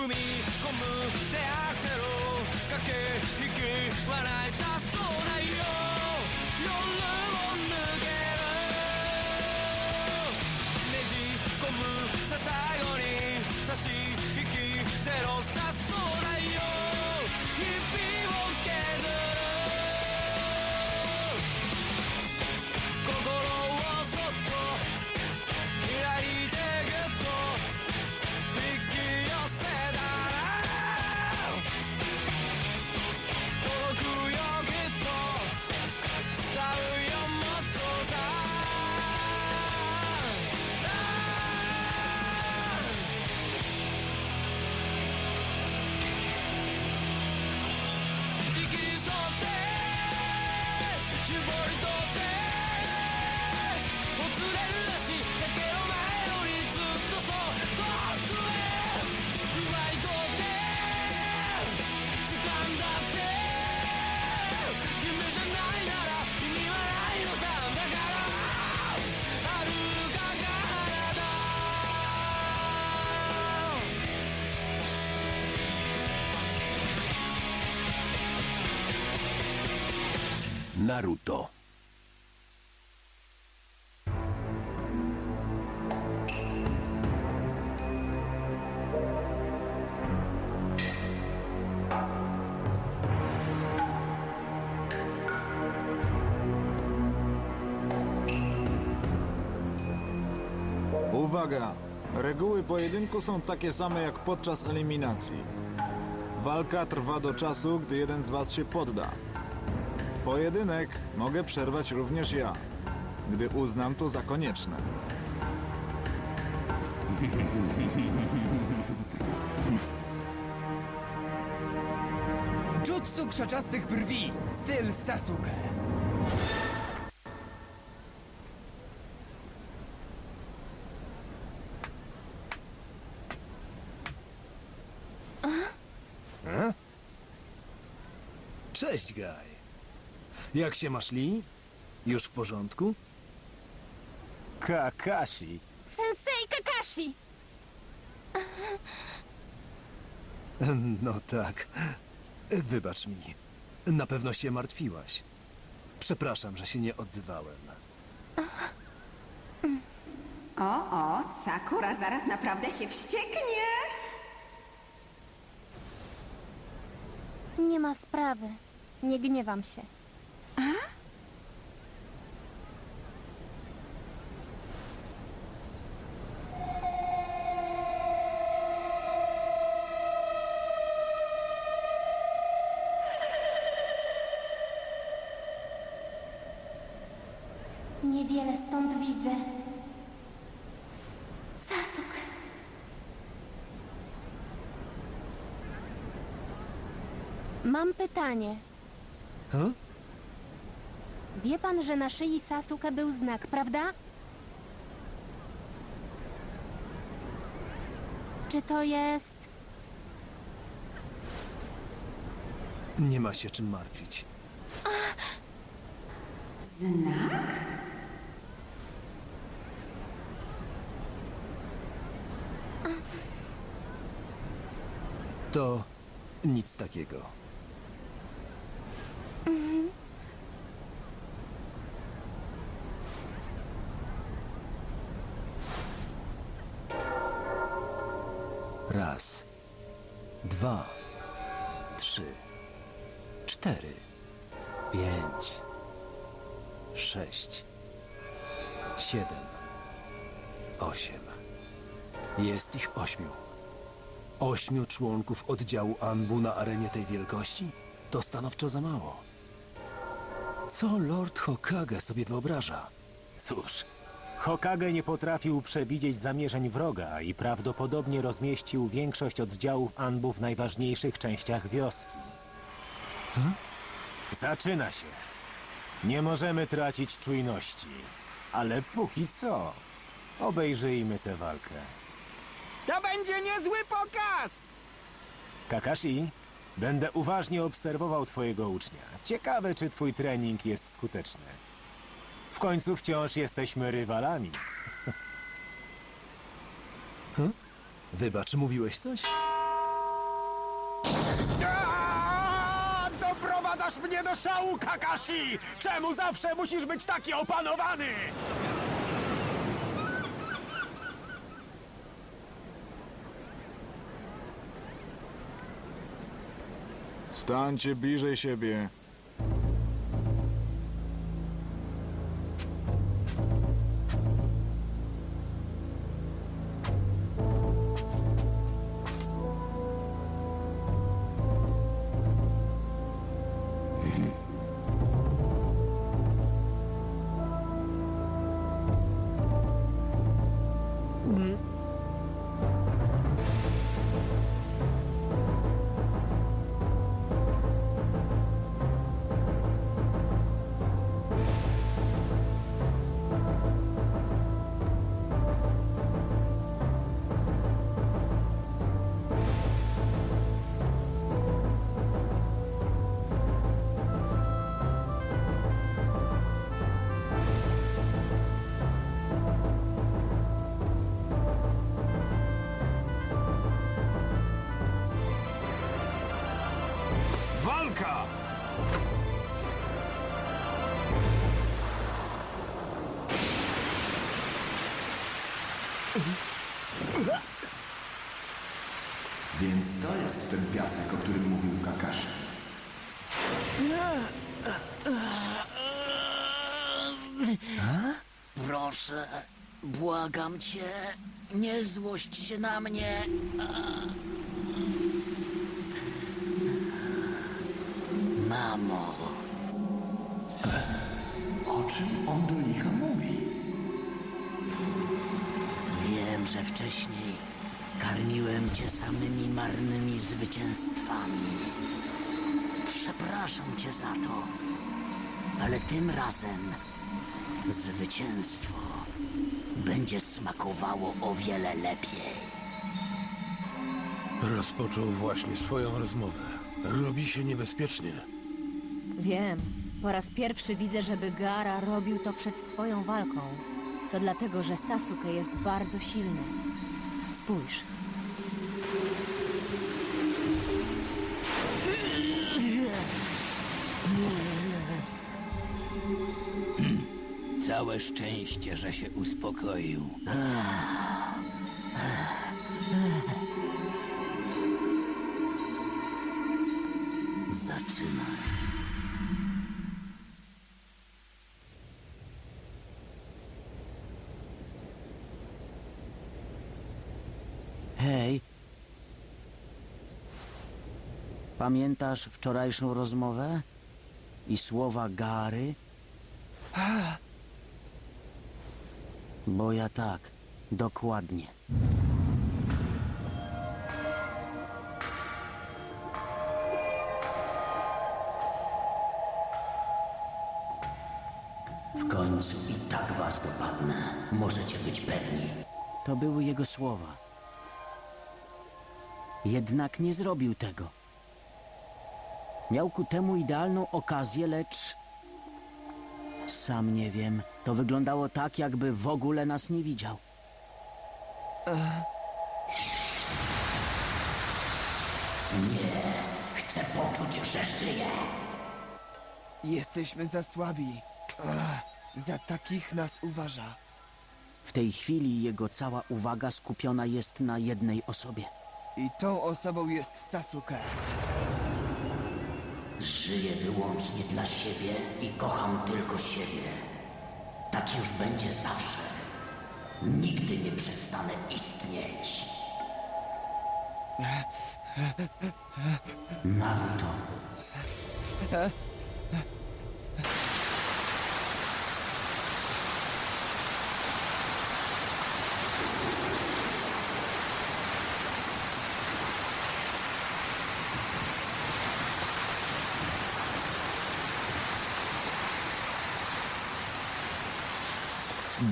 踏み込む手アクセル駆け引き笑いさそうないよ。夜。Naruto. Uwaga! Reguły pojedynku są takie same jak podczas eliminacji. Walka trwa do czasu, gdy jeden z was się podda. Pojedynek mogę przerwać również ja, gdy uznam to za konieczne. Jutsu krzaczastych brwi, styl Sasuke. Cześć, Gaj. Jak się masz, Lee? Już w porządku? Kakashi. Sensei Kakashi! No tak. Wybacz mi. Na pewno się martwiłaś. Przepraszam, że się nie odzywałem. O, o, Sakura zaraz naprawdę się wścieknie. Nie ma sprawy. Nie gniewam się. Niewiele stąd widzę. Sasuke. Mam pytanie. Huh? Wie pan, że na szyi Sasuke był znak, prawda? Czy to jest... Nie ma się czym martwić. Znak? To nic takiego. Raz, dwa, trzy, cztery, pięć, sześć, siedem, osiem. Jest ich ośmiu. Ośmiu członków oddziału Anbu na arenie tej wielkości? To stanowczo za mało. Co Lord Hokage sobie wyobraża? Cóż, Hokage nie potrafił przewidzieć zamierzeń wroga i prawdopodobnie rozmieścił większość oddziałów Anbu w najważniejszych częściach wioski. Zaczyna się. Nie możemy tracić czujności. Ale póki co, obejrzyjmy tę walkę. To będzie niezły pokaz! Kakashi, będę uważnie obserwował twojego ucznia. Ciekawe, czy twój trening jest skuteczny. W końcu wciąż jesteśmy rywalami. Hm? Wybacz, mówiłeś coś? Doprowadzasz mnie do szału, Kakashi! Czemu zawsze musisz być taki opanowany? Stańcie bliżej siebie. To jest ten piasek, o którym mówił Kakashi. Proszę, błagam cię, nie złość się na mnie. Mamo, O czym on do licha mówi? wiem, że wcześniej karmiłem cię samymi marnymi zwycięstwami. Przepraszam cię za to, ale tym razem zwycięstwo będzie smakowało o wiele lepiej. Rozpoczął właśnie swoją rozmowę. Robi się niebezpiecznie. Wiem. Po raz pierwszy widzę, żeby Gara robił to przed swoją walką. To dlatego, że Sasuke jest bardzo silny. Spójrz. Całe szczęście, że się uspokoił. Hej. Pamiętasz wczorajszą rozmowę? I słowa Gary? Bo ja tak, dokładnie. W końcu i tak was dopadnę. Możecie być pewni. To były jego słowa. Jednak nie zrobił tego. Miał ku temu idealną okazję, lecz sam nie wiem. To wyglądało tak, jakby w ogóle nas nie widział. Nie, chcę poczuć, że żyję. Jesteśmy za słabi. Ach, za takich nas uważa. W tej chwili jego cała uwaga skupiona jest na jednej osobie. I tą osobą jest Sasuke. Żyję wyłącznie dla siebie i kocham tylko siebie. Tak już będzie zawsze. Nigdy nie przestanę istnieć. Naruto.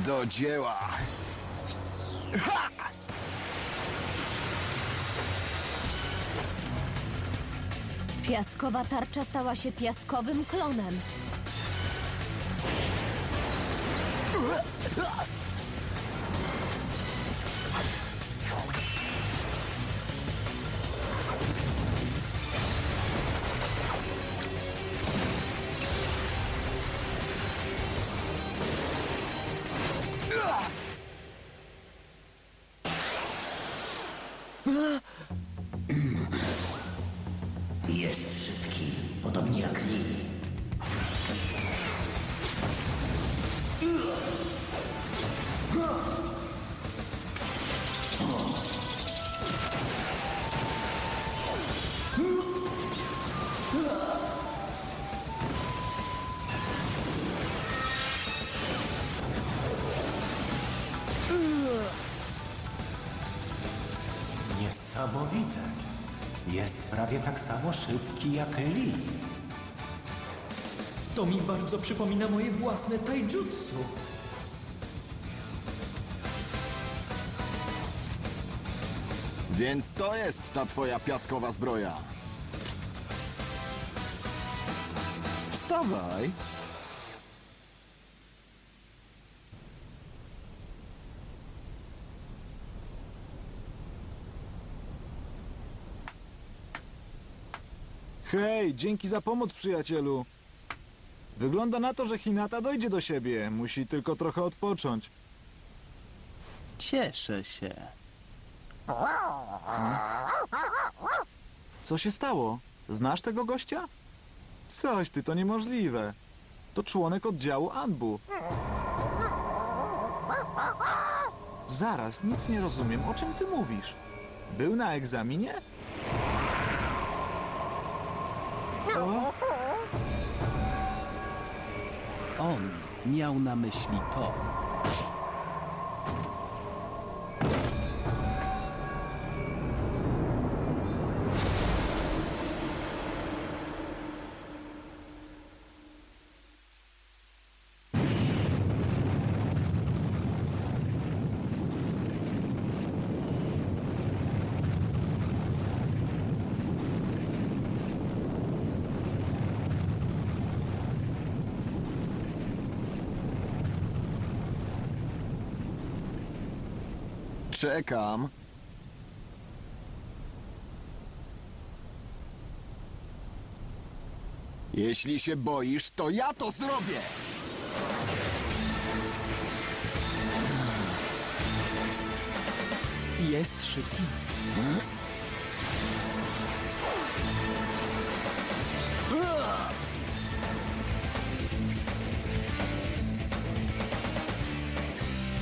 Do dzieła! Piaskowa tarcza stała się piaskowym klonem. Jest prawie tak samo szybki jak Lee. To mi bardzo przypomina moje własne taijutsu. Więc to jest ta twoja piaskowa zbroja. Wstawaj! Hej, dzięki za pomoc, przyjacielu. Wygląda na to, że Hinata dojdzie do siebie. Musi tylko trochę odpocząć. Cieszę się. Co się stało? Znasz tego gościa? Coś ty, to niemożliwe. To członek oddziału Anbu. Zaraz, nic nie rozumiem. O czym ty mówisz? Był na egzaminie? O? On miał na myśli to. Czekam. Jeśli się boisz, to ja to zrobię! Jest szybki.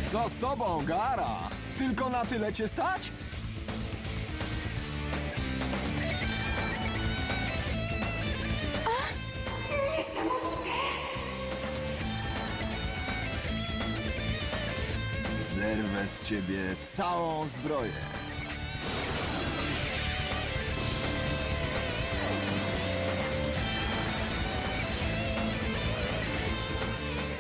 Co z tobą, Gara? Tylko na tyle cię stać? Niesamowite! Zerwę z ciebie całą zbroję.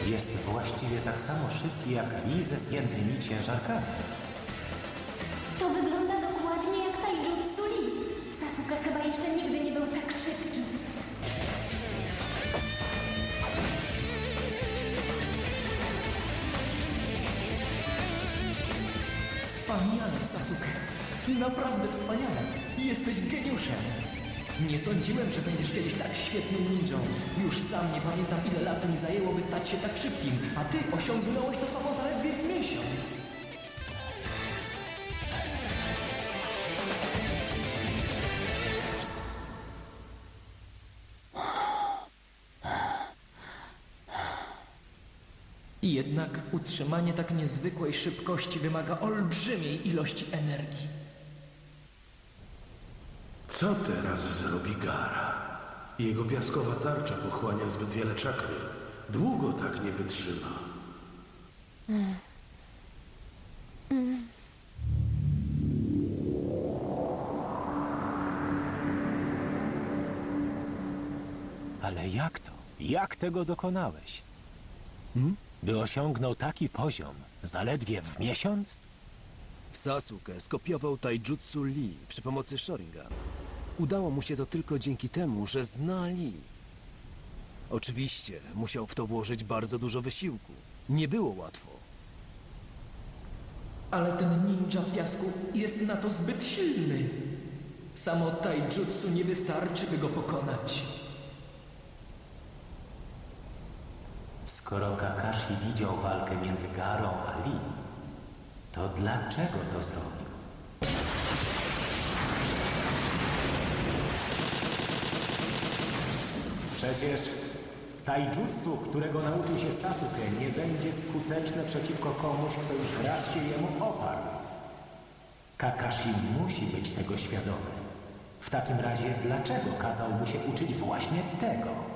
Jest właściwie tak samo szybki jak Lee ze zdjętymi ciężarkami. Jesteś geniuszem. Nie sądziłem, że będziesz kiedyś tak świetnym ninją. Już sam nie pamiętam, ile lat mi zajęło, by stać się tak szybkim, a ty osiągnąłeś to samo zaledwie w miesiąc. Jednak utrzymanie tak niezwykłej szybkości wymaga olbrzymiej ilości energii. Co teraz zrobi Gara? Jego piaskowa tarcza pochłania zbyt wiele czakry. Długo tak nie wytrzyma. Ale jak to? Jak tego dokonałeś? By osiągnął taki poziom zaledwie w miesiąc? Sasuke skopiował taijutsu Lee przy pomocy Sharingan. Udało mu się to tylko dzięki temu, że zna Lee. Oczywiście musiał w to włożyć bardzo dużo wysiłku. Nie było łatwo. Ale ten ninja piasku jest na to zbyt silny. Samo taijutsu nie wystarczy, by go pokonać. Skoro Kakashi widział walkę między Garą a Lee, to dlaczego to zrobił? Przecież taijutsu, którego nauczył się Sasuke, nie będzie skuteczne przeciwko komuś, kto już raz się jemu oparł. Kakashi musi być tego świadomy. W takim razie dlaczego kazał mu się uczyć właśnie tego?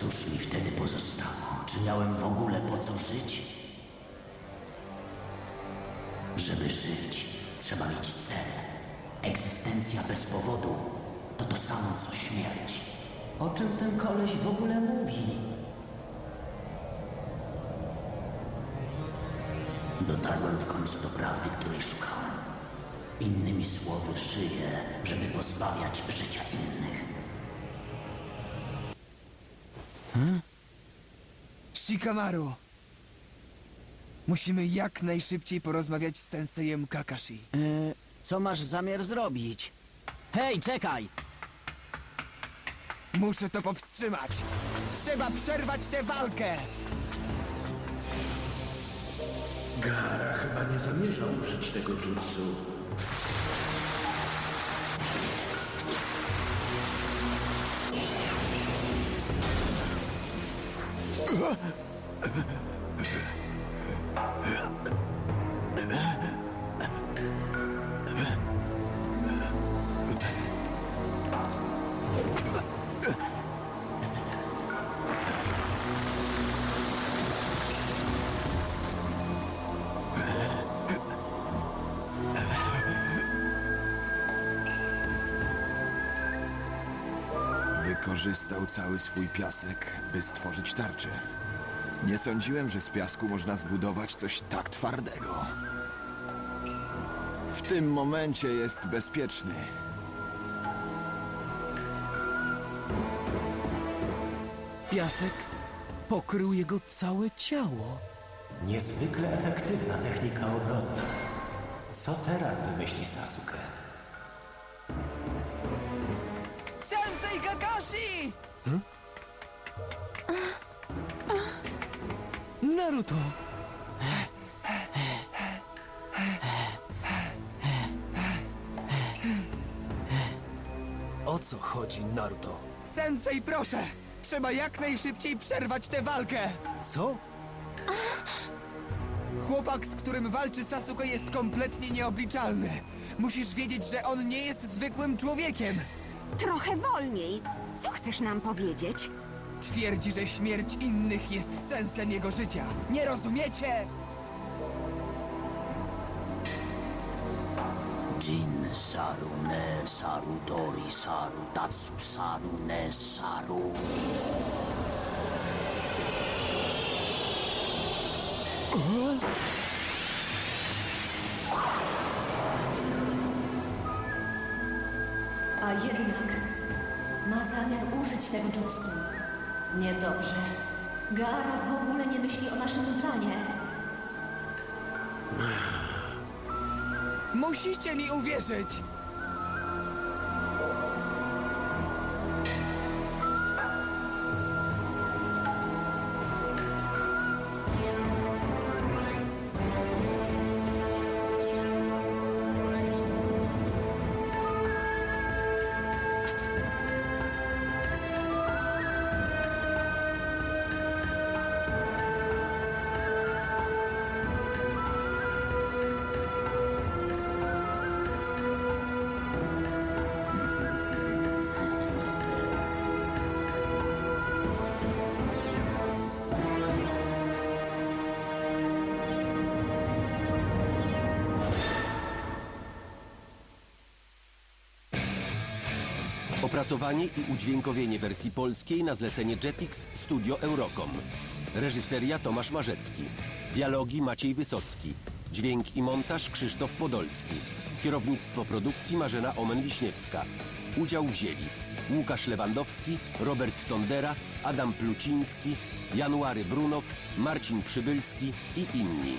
Cóż mi wtedy pozostało? Czy miałem w ogóle po co żyć? Żeby żyć, trzeba mieć cel. Egzystencja bez powodu to to samo co śmierć. O czym ten koleś w ogóle mówi? Dotarłem w końcu do prawdy, której szukałem. Innymi słowy, żyję, żeby pozbawiać życia innych. Shikamaru! Musimy jak najszybciej porozmawiać z sensejem Kakashi. E, co masz zamiar zrobić? Hej, czekaj! Muszę to powstrzymać! Trzeba przerwać tę walkę! Gara chyba nie zamierzał użyć tego jutsu. Uh-huh. Wykorzystał cały swój piasek, by stworzyć tarczę. Nie sądziłem, że z piasku można zbudować coś tak twardego. W tym momencie jest bezpieczny. Piasek pokrył jego całe ciało. Niezwykle efektywna technika obronna. Co teraz wymyśli Sasuke? Naruto! O co chodzi, Naruto? Sensei, proszę! Trzeba jak najszybciej przerwać tę walkę! Co? Chłopak, z którym walczy Sasuke jest kompletnie nieobliczalny. Musisz wiedzieć, że on nie jest zwykłym człowiekiem. Trochę wolniej. Co chcesz nam powiedzieć? Twierdzi, że śmierć innych jest sensem jego życia. Nie rozumiecie? Jin Saru ne Saru Dori Saru Tatsu Saru ne Saru. A jednak zamiar użyć tego jutsu. Niedobrze. Gara w ogóle nie myśli o naszym planie. Musicie mi uwierzyć! Opracowanie i udźwiękowienie wersji polskiej na zlecenie Jetix Studio Eurocom. Reżyseria Tomasz Marzecki. Dialogi Maciej Wysocki. Dźwięk i montaż Krzysztof Podolski. Kierownictwo produkcji Marzena Omen-Wiśniewska. Udział wzięli Łukasz Lewandowski, Robert Tondera, Adam Pluciński, January Brunow, Marcin Przybylski i inni.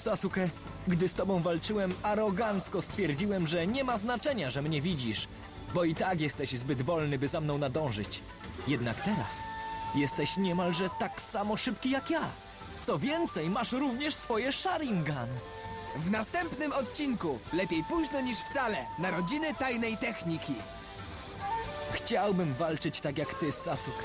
Sasuke, gdy z tobą walczyłem, arogancko stwierdziłem, że nie ma znaczenia, że mnie widzisz, bo i tak jesteś zbyt wolny, by za mną nadążyć. Jednak teraz jesteś niemalże tak samo szybki jak ja. Co więcej, masz również swoje Sharingan. W następnym odcinku lepiej późno niż wcale. Narodziny tajnej techniki. Chciałbym walczyć tak jak ty, Sasuke.